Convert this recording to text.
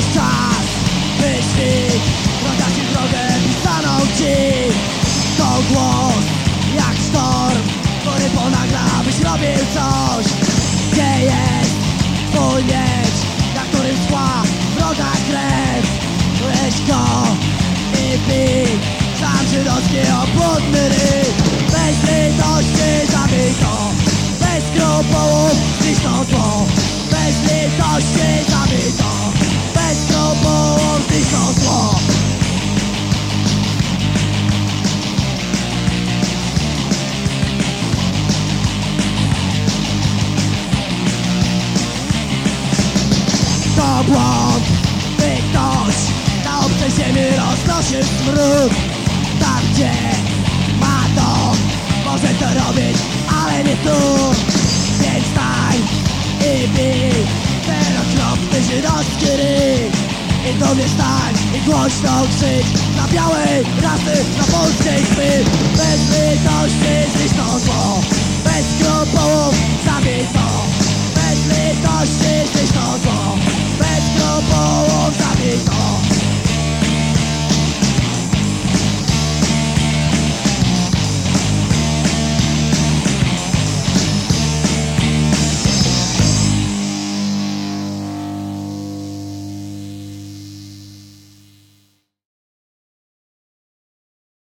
Już czas. Wyścig Droga ci drogę pisaną ci To głos jak sztorm Który ponagla byś robił coś. Gdzie jest twój miecz Na którym szła wroga krew? Weź go i pij Sam żydowski obłudny ryj. Bez litości zabij go. Bez skrupułów zniszcz to zło. Bez litości To błąd, by ktoś na obcej ziemi roznosił smród. Tam gdzie ma dom, może to robić, ale nie tu. Więc stań i bij ten okropny żydowski ryj. I do mnie stań i głośno krzycz. Na białej rasy, na polskiej krwi